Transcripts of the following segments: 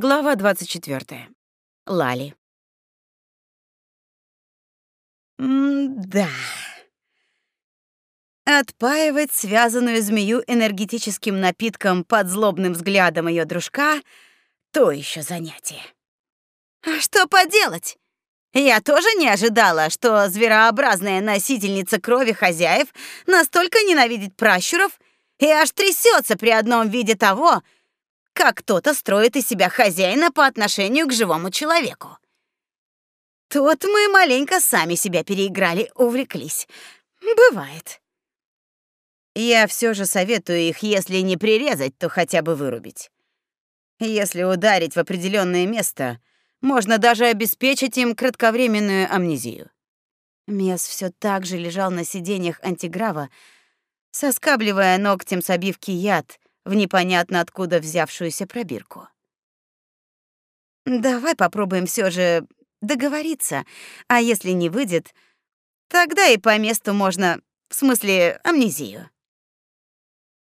Глава 24. Лали. М-да. Отпаивать связанную змею энергетическим напитком под злобным взглядом ее дружка — то еще занятие. А что поделать? Я тоже не ожидала, что зверообразная носительница крови хозяев настолько ненавидит пращуров и аж трясется при одном виде того, как кто-то строит из себя хозяина по отношению к живому человеку. Тут мы маленько сами себя переиграли, увлеклись. Бывает. Я все же советую их, если не прирезать, то хотя бы вырубить. Если ударить в определенное место, можно даже обеспечить им кратковременную амнезию. Мес все так же лежал на сиденьях антиграва, соскабливая ногтем с обивки яд, в непонятно откуда взявшуюся пробирку. Давай попробуем все же договориться, а если не выйдет, тогда и по месту можно, в смысле, амнезию.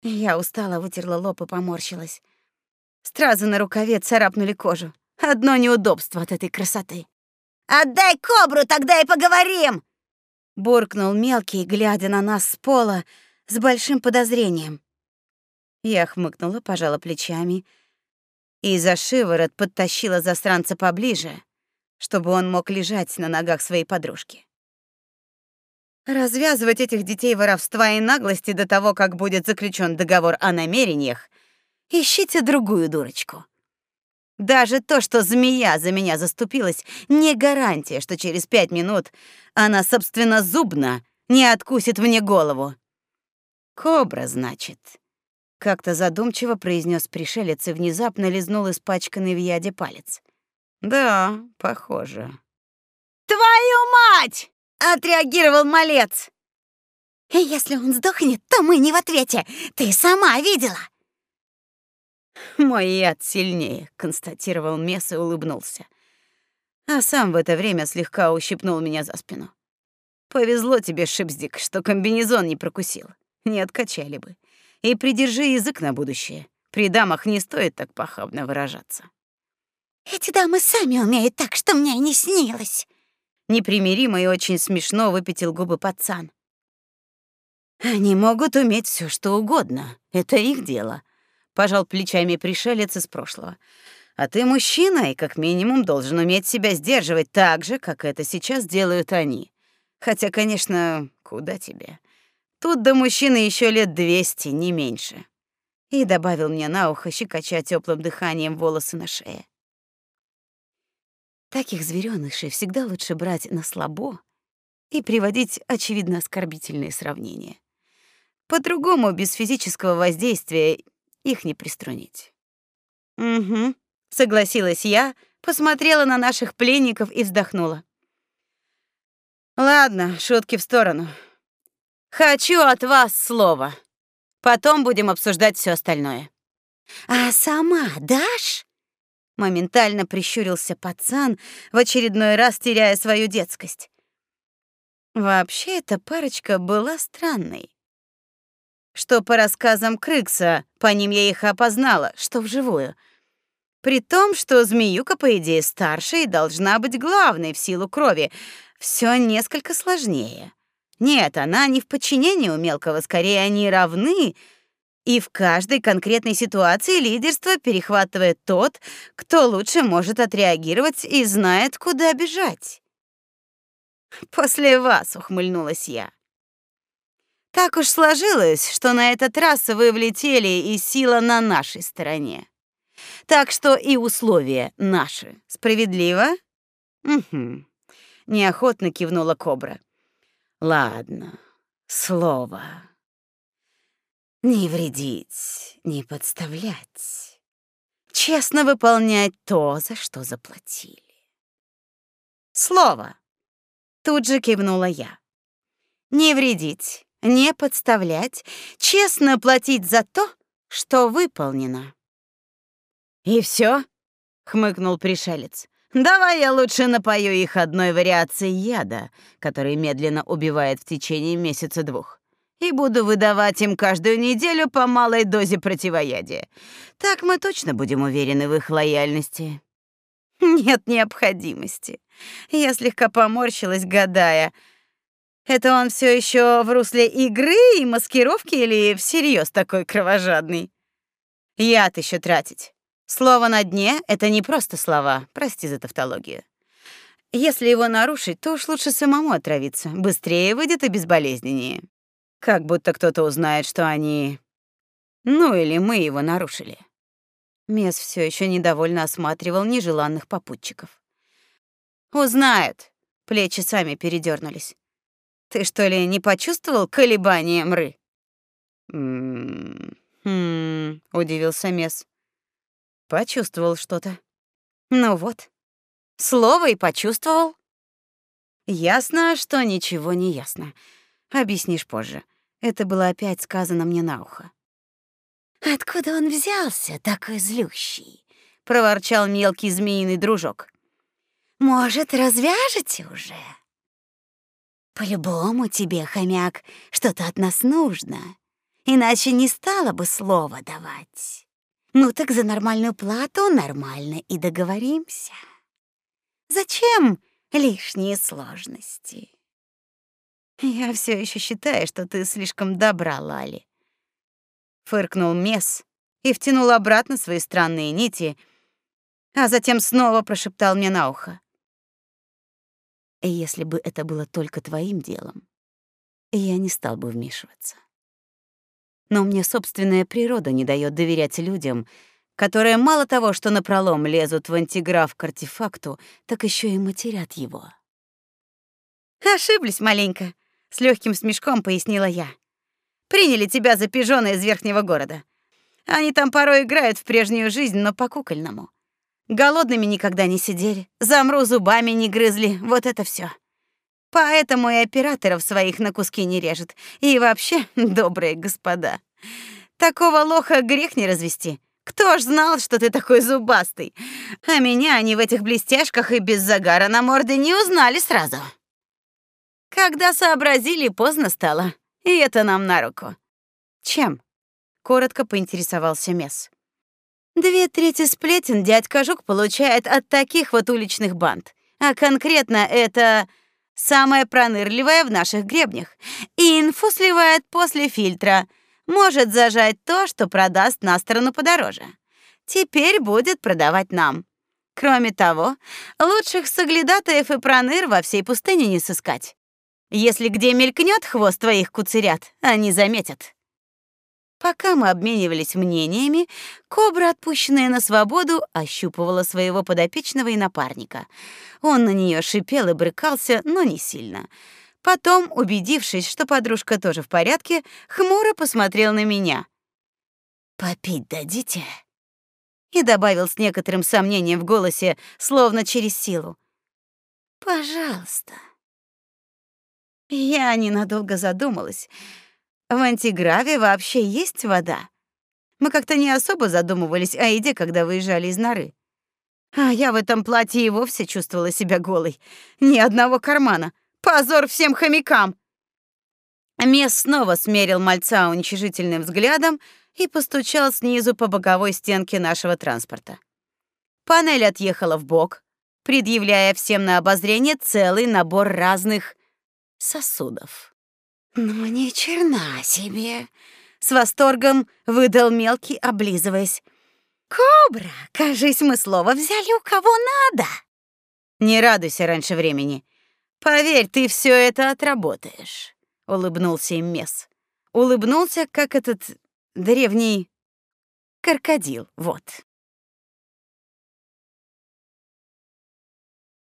Я устала, вытерла лоб и поморщилась. Стразы на рукаве царапнули кожу. Одно неудобство от этой красоты. «Отдай кобру, тогда и поговорим!» Буркнул мелкий, глядя на нас с пола с большим подозрением. Я хмыкнула, пожала плечами и за шиворот подтащила застранца поближе, чтобы он мог лежать на ногах своей подружки. Развязывать этих детей воровства и наглости до того, как будет заключен договор о намерениях, ищите другую дурочку. Даже то, что змея за меня заступилась, не гарантия, что через пять минут она собственно зубно не откусит мне голову. Кобра, значит. Как-то задумчиво произнес пришелец и внезапно лизнул испачканный в яде палец. Да, похоже. Твою мать! отреагировал малец. Если он сдохнет, то мы не в ответе. Ты сама видела. Мой яд сильнее, констатировал Месс и улыбнулся. А сам в это время слегка ущипнул меня за спину. Повезло тебе, Шипздик, что комбинезон не прокусил. Не откачали бы и придержи язык на будущее. При дамах не стоит так похабно выражаться. Эти дамы сами умеют так, что мне и не снилось. Непримиримо и очень смешно выпятил губы пацан. Они могут уметь все, что угодно. Это их дело. Пожал плечами пришелец из прошлого. А ты мужчина и как минимум должен уметь себя сдерживать так же, как это сейчас делают они. Хотя, конечно, куда тебе? Тут до мужчины еще лет двести, не меньше. И добавил мне на ухо, щекоча теплым дыханием волосы на шее. Таких зверёнышей всегда лучше брать на слабо и приводить очевидно оскорбительные сравнения. По-другому, без физического воздействия, их не приструнить. Угу, согласилась я, посмотрела на наших пленников и вздохнула. Ладно, шутки в сторону. Хочу от вас слово. Потом будем обсуждать все остальное. А сама дашь? Моментально прищурился пацан, в очередной раз теряя свою детскость. Вообще эта парочка была странной. Что по рассказам Крыкса, по ним я их опознала, что вживую. При том, что змеюка, по идее, старше и должна быть главной в силу крови, все несколько сложнее. Нет, она не в подчинении у мелкого, скорее они равны, и в каждой конкретной ситуации лидерство перехватывает тот, кто лучше может отреагировать и знает, куда бежать. После вас, ухмыльнулась я. Так уж сложилось, что на этот раз вы влетели, и сила на нашей стороне. Так что и условия наши. Справедливо? Угу. Неохотно кивнула Кобра. Ладно, слово. Не вредить, не подставлять. Честно выполнять то, за что заплатили. Слово. Тут же кивнула я. Не вредить, не подставлять, честно платить за то, что выполнено. И все? хмыкнул пришелец. Давай я лучше напою их одной вариацией яда, который медленно убивает в течение месяца-двух. и буду выдавать им каждую неделю по малой дозе противоядия. Так мы точно будем уверены в их лояльности. Нет необходимости. Я слегка поморщилась, гадая, это он все еще в русле игры и маскировки или всерьез такой кровожадный? Яд еще тратить. Слово на дне — это не просто слова, прости за тавтологию. Если его нарушить, то уж лучше самому отравиться. Быстрее выйдет и безболезненнее. Как будто кто-то узнает, что они... Ну или мы его нарушили. Мес все еще недовольно осматривал нежеланных попутчиков. Узнают. Плечи сами передернулись. Ты что ли не почувствовал колебания мры? Хм, удивился Мес. Почувствовал что-то. Ну вот. Слово и почувствовал. Ясно, что ничего не ясно. Объяснишь позже. Это было опять сказано мне на ухо. Откуда он взялся, такой злющий? проворчал мелкий змеиный дружок. Может, развяжете уже? По-любому тебе, хомяк, что-то от нас нужно. Иначе не стало бы слова давать. Ну так за нормальную плату нормально и договоримся. Зачем лишние сложности? Я все еще считаю, что ты слишком добра, Лали. Фыркнул Мес и втянул обратно свои странные нити, а затем снова прошептал мне на ухо. Если бы это было только твоим делом, я не стал бы вмешиваться. Но мне собственная природа не дает доверять людям, которые мало того, что напролом лезут в антиграф к артефакту, так еще и матерят его. Ошиблись маленько, с легким смешком пояснила я. Приняли тебя за пижона из верхнего города. Они там порой играют в прежнюю жизнь, но по-кукольному. Голодными никогда не сидели, замру зубами не грызли, вот это все. Поэтому и операторов своих на куски не режет. И вообще, добрые господа, такого лоха грех не развести. Кто ж знал, что ты такой зубастый? А меня они в этих блестяшках и без загара на морде не узнали сразу. Когда сообразили, поздно стало. И это нам на руку. Чем? Коротко поинтересовался Месс. Две трети сплетен дядька Жук получает от таких вот уличных банд. А конкретно это самая пронырливая в наших гребнях. И инфу сливает после фильтра. Может зажать то, что продаст на сторону подороже. Теперь будет продавать нам. Кроме того, лучших соглядатаев и проныр во всей пустыне не сыскать. Если где мелькнет хвост твоих куцерят, они заметят. Пока мы обменивались мнениями, кобра, отпущенная на свободу, ощупывала своего подопечного и напарника. Он на нее шипел и брыкался, но не сильно. Потом, убедившись, что подружка тоже в порядке, хмуро посмотрел на меня. «Попить дадите?» И добавил с некоторым сомнением в голосе, словно через силу. «Пожалуйста». Я ненадолго задумалась — в антиграве вообще есть вода? Мы как-то не особо задумывались о еде, когда выезжали из норы. А я в этом платье и вовсе чувствовала себя голой. Ни одного кармана. Позор всем хомякам. Мес снова смерил мальца уничижительным взглядом и постучал снизу по боковой стенке нашего транспорта. Панель отъехала в бок, предъявляя всем на обозрение целый набор разных сосудов. «Ну, ни черна себе!» — с восторгом выдал мелкий, облизываясь. «Кобра, кажись, мы слово взяли у кого надо!» «Не радуйся раньше времени. Поверь, ты все это отработаешь», — улыбнулся им Мес. Улыбнулся, как этот древний крокодил, вот.